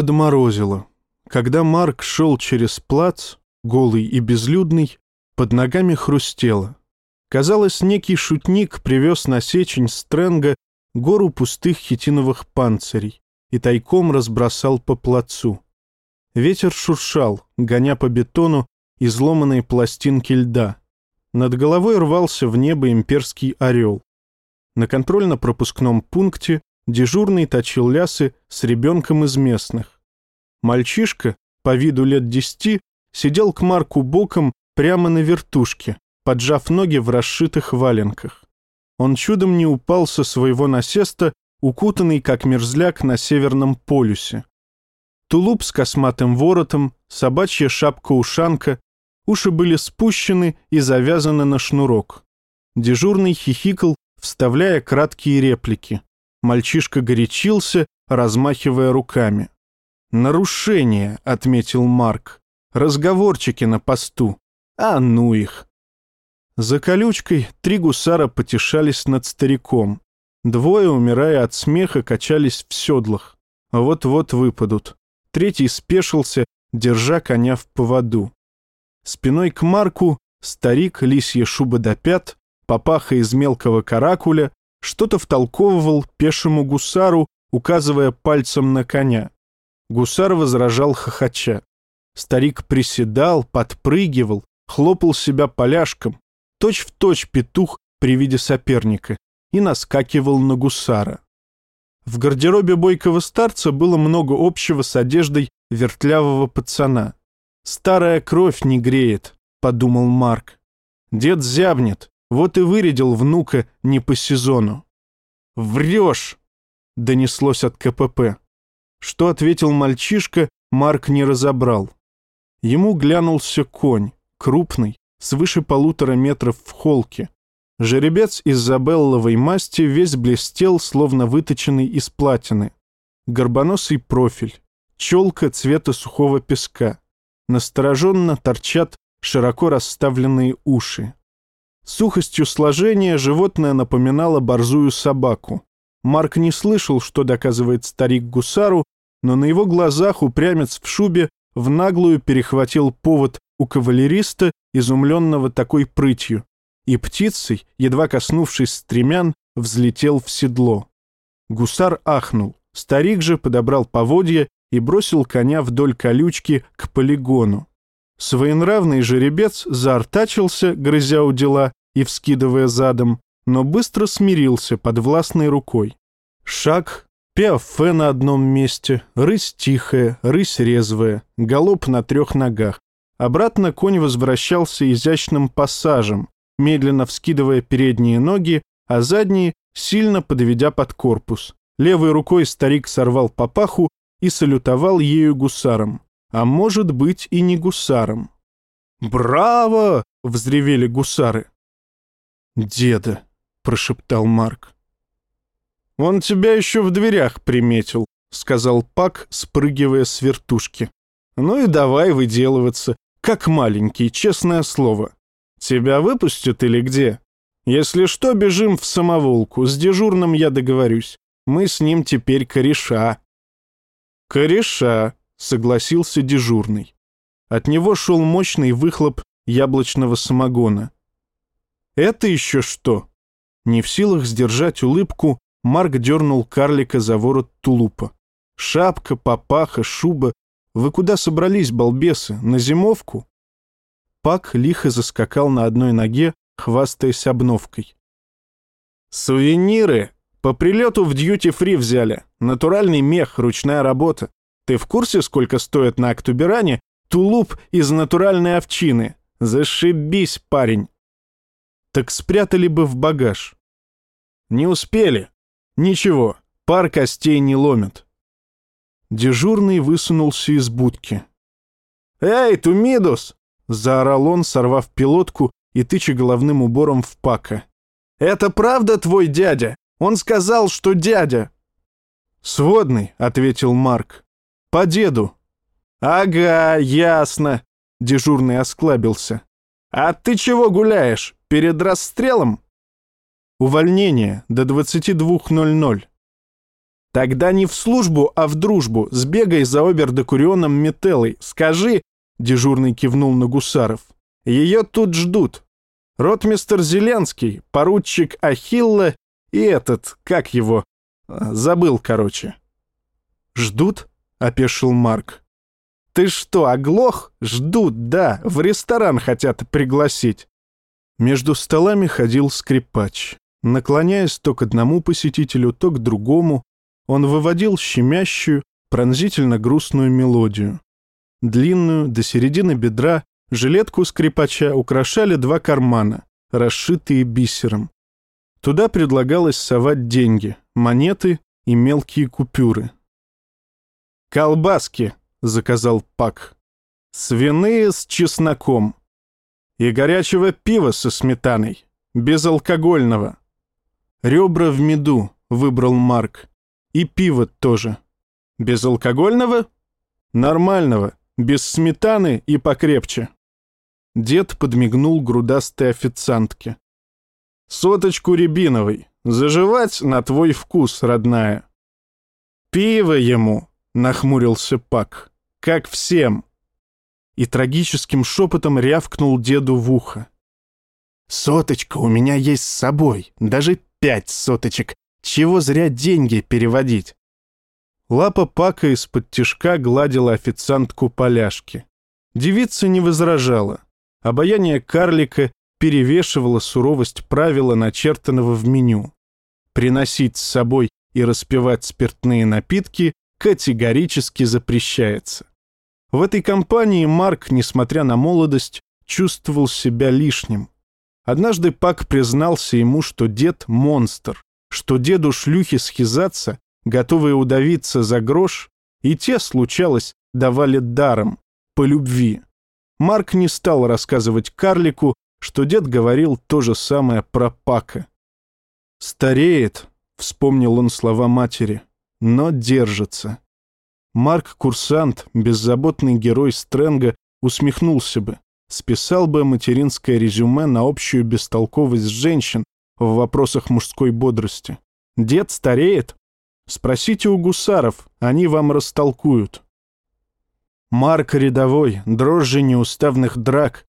Подморозило. Когда Марк шел через плац, голый и безлюдный, под ногами хрустело. Казалось, некий шутник привез на сечень Стрэнга гору пустых хитиновых панцирей и тайком разбросал по плацу. Ветер шуршал, гоня по бетону изломанные пластинки льда. Над головой рвался в небо имперский орел. На контрольно-пропускном пункте дежурный точил лясы с ребенком из местных. Мальчишка, по виду лет десяти, сидел к Марку боком прямо на вертушке, поджав ноги в расшитых валенках. Он чудом не упал со своего насеста, укутанный, как мерзляк, на Северном полюсе. Тулуп с косматым воротом, собачья шапка-ушанка, уши были спущены и завязаны на шнурок. Дежурный хихикал, вставляя краткие реплики. Мальчишка горячился, размахивая руками. «Нарушение», — отметил Марк. «Разговорчики на посту. А ну их!» За колючкой три гусара потешались над стариком. Двое, умирая от смеха, качались в седлах. Вот-вот выпадут. Третий спешился, держа коня в поводу. Спиной к Марку старик, лисья шуба до пят, папаха из мелкого каракуля, что-то втолковывал пешему гусару, указывая пальцем на коня. Гусар возражал хохоча. Старик приседал, подпрыгивал, хлопал себя поляшком, точь-в-точь точь петух при виде соперника, и наскакивал на гусара. В гардеробе бойкого старца было много общего с одеждой вертлявого пацана. «Старая кровь не греет», — подумал Марк. «Дед зябнет, вот и вырядил внука не по сезону». «Врешь!» — донеслось от КПП. Что ответил мальчишка, Марк не разобрал. Ему глянулся конь, крупный, свыше полутора метров в холке, Жеребец из забелловой масти весь блестел, словно выточенный из платины. Горбоносый профиль, челка цвета сухого песка. Настороженно торчат широко расставленные уши. Сухостью сложения животное напоминало борзую собаку. Марк не слышал, что доказывает старик гусару, но на его глазах упрямец в шубе в наглую перехватил повод у кавалериста, изумленного такой прытью, и птицей, едва коснувшись стремян, взлетел в седло. Гусар ахнул, старик же подобрал поводья и бросил коня вдоль колючки к полигону. Своенравный жеребец заортачился, грызя у дела и вскидывая задом, но быстро смирился под властной рукой. Шаг, пиафе на одном месте, рысь тихая, рысь резвая, галоп на трех ногах. Обратно конь возвращался изящным пассажем, медленно вскидывая передние ноги, а задние сильно подведя под корпус. Левой рукой старик сорвал папаху и салютовал ею гусаром. А может быть и не гусаром. «Браво!» — взревели гусары. «Деда!» — прошептал Марк. «Он тебя еще в дверях приметил», — сказал Пак, спрыгивая с вертушки. «Ну и давай выделываться, как маленький, честное слово. Тебя выпустят или где? Если что, бежим в самоволку. С дежурным я договорюсь. Мы с ним теперь кореша». «Кореша», — согласился дежурный. От него шел мощный выхлоп яблочного самогона. «Это еще что?» Не в силах сдержать улыбку, Марк дернул карлика за ворот тулупа. «Шапка, папаха, шуба. Вы куда собрались, балбесы? На зимовку?» Пак лихо заскакал на одной ноге, хвастаясь обновкой. «Сувениры! По прилету в дьюти-фри взяли. Натуральный мех, ручная работа. Ты в курсе, сколько стоит на Актуберане тулуп из натуральной овчины? Зашибись, парень!» «Так спрятали бы в багаж». «Не успели. Ничего, пар костей не ломят». Дежурный высунулся из будки. «Эй, Тумидус, Заорал он, сорвав пилотку и тыча головным убором в пака. «Это правда твой дядя? Он сказал, что дядя!» «Сводный», — ответил Марк. «По деду». «Ага, ясно», — дежурный осклабился. «А ты чего гуляешь? Перед расстрелом?» «Увольнение до 22.00». Тогда не в службу, а в дружбу. Сбегай за обер-декурионом Метеллой. Скажи, дежурный кивнул на гусаров. Ее тут ждут. Ротмистер Зеленский, поручик Ахилла и этот, как его, забыл, короче. «Ждут?» — опешил Марк. «Ты что, оглох? Ждут, да, в ресторан хотят пригласить». Между столами ходил скрипач. Наклоняясь то к одному посетителю, то к другому, он выводил щемящую, пронзительно грустную мелодию. Длинную, до середины бедра, жилетку скрипача украшали два кармана, расшитые бисером. Туда предлагалось совать деньги, монеты и мелкие купюры. «Колбаски», — заказал Пак. «Свиные с чесноком. И горячего пива со сметаной. Безалкогольного. Ребра в меду», — выбрал Марк. «И пиво тоже. Безалкогольного? Нормального, без сметаны и покрепче». Дед подмигнул грудастой официантке. «Соточку рябиновой. Заживать на твой вкус, родная». «Пиво ему!» — нахмурился Пак. «Как всем!» И трагическим шепотом рявкнул деду в ухо. «Соточка у меня есть с собой, даже пять соточек. Чего зря деньги переводить?» Лапа Пака из-под тишка гладила официантку поляшки. Девица не возражала. Обаяние карлика перевешивало суровость правила, начертанного в меню. Приносить с собой и распивать спиртные напитки категорически запрещается. В этой компании Марк, несмотря на молодость, чувствовал себя лишним. Однажды Пак признался ему, что дед — монстр, что деду шлюхи схизаться, готовые удавиться за грош, и те, случалось, давали даром, по любви. Марк не стал рассказывать карлику, что дед говорил то же самое про Пака. «Стареет», — вспомнил он слова матери, — но держится. Марк-курсант, беззаботный герой Стрэнга, усмехнулся бы, списал бы материнское резюме на общую бестолковость женщин в вопросах мужской бодрости. Дед стареет? Спросите у гусаров, они вам растолкуют. Марк рядовой, дрожжи неуставных драк.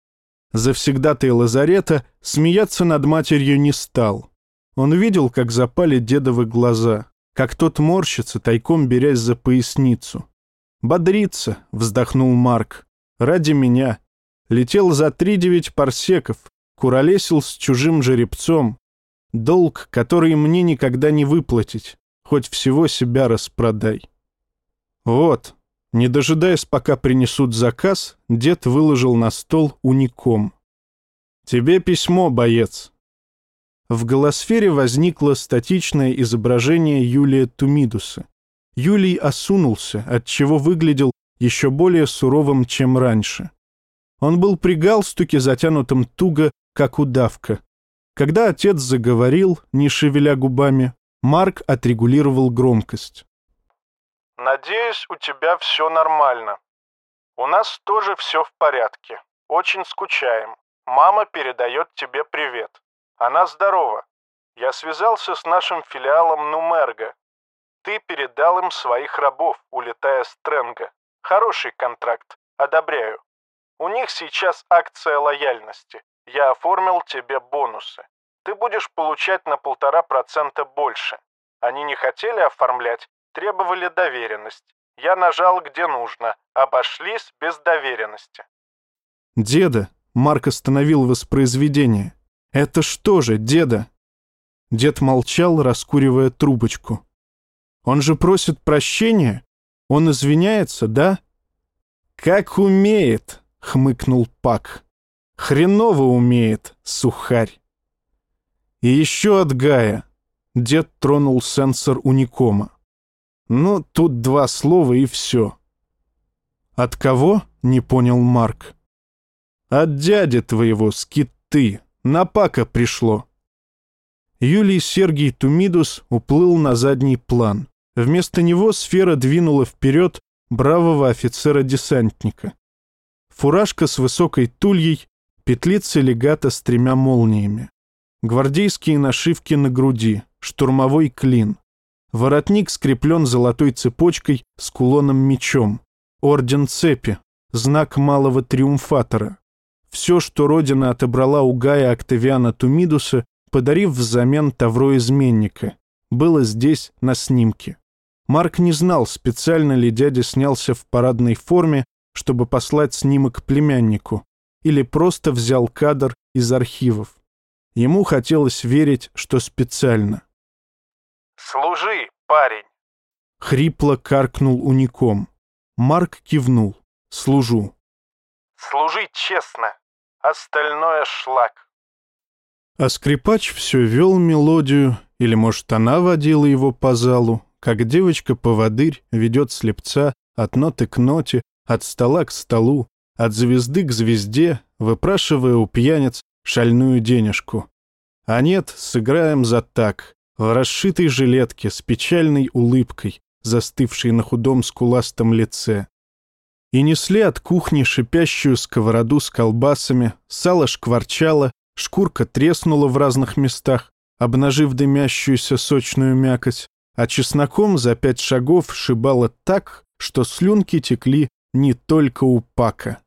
Завсегдатый лазарета смеяться над матерью не стал. Он видел, как запали дедовы глаза как тот морщится, тайком берясь за поясницу. «Бодриться», — вздохнул Марк, — «ради меня. Летел за три девять парсеков, куролесил с чужим жеребцом. Долг, который мне никогда не выплатить, хоть всего себя распродай». Вот, не дожидаясь, пока принесут заказ, дед выложил на стол уником. «Тебе письмо, боец в голосфере возникло статичное изображение Юлия Тумидуса. Юлий осунулся, отчего выглядел еще более суровым, чем раньше. Он был при галстуке, затянутом туго, как удавка. Когда отец заговорил, не шевеля губами, Марк отрегулировал громкость. «Надеюсь, у тебя все нормально. У нас тоже все в порядке. Очень скучаем. Мама передает тебе привет. Она здорова. Я связался с нашим филиалом Нумерго. Ты передал им своих рабов, улетая с Тренга. Хороший контракт. Одобряю. У них сейчас акция лояльности. Я оформил тебе бонусы. Ты будешь получать на полтора процента больше. Они не хотели оформлять, требовали доверенность. Я нажал где нужно. Обошлись без доверенности. Деда, Марк остановил воспроизведение. «Это что же, деда?» Дед молчал, раскуривая трубочку. «Он же просит прощения? Он извиняется, да?» «Как умеет!» — хмыкнул Пак. «Хреново умеет, сухарь!» «И еще от Гая!» — дед тронул сенсор уникома. «Ну, тут два слова и все». «От кого?» — не понял Марк. «От дяди твоего, скиты!» На Пака пришло. Юлий Сергий Тумидус уплыл на задний план. Вместо него сфера двинула вперед бравого офицера-десантника. Фуражка с высокой тульей, петлица легата с тремя молниями. Гвардейские нашивки на груди, штурмовой клин. Воротник скреплен золотой цепочкой с кулоном-мечом. Орден цепи, знак малого триумфатора. Все, что Родина отобрала у Гая Октавиана Тумидуса, подарив взамен тавро изменника, было здесь на снимке. Марк не знал, специально ли дядя снялся в парадной форме, чтобы послать снимок племяннику, или просто взял кадр из архивов. Ему хотелось верить, что специально. «Служи, парень!» Хрипло каркнул уником. Марк кивнул. «Служу». «Служи честно, остальное шлак». А скрипач все вел мелодию, или, может, она водила его по залу, как девочка-поводырь ведет слепца от ноты к ноте, от стола к столу, от звезды к звезде, выпрашивая у пьяниц шальную денежку. А нет, сыграем за так, в расшитой жилетке с печальной улыбкой, застывшей на худом скуластом лице. И несли от кухни шипящую сковороду с колбасами, сало шкварчало, шкурка треснула в разных местах, обнажив дымящуюся сочную мякоть, а чесноком за пять шагов шибало так, что слюнки текли не только у Пака.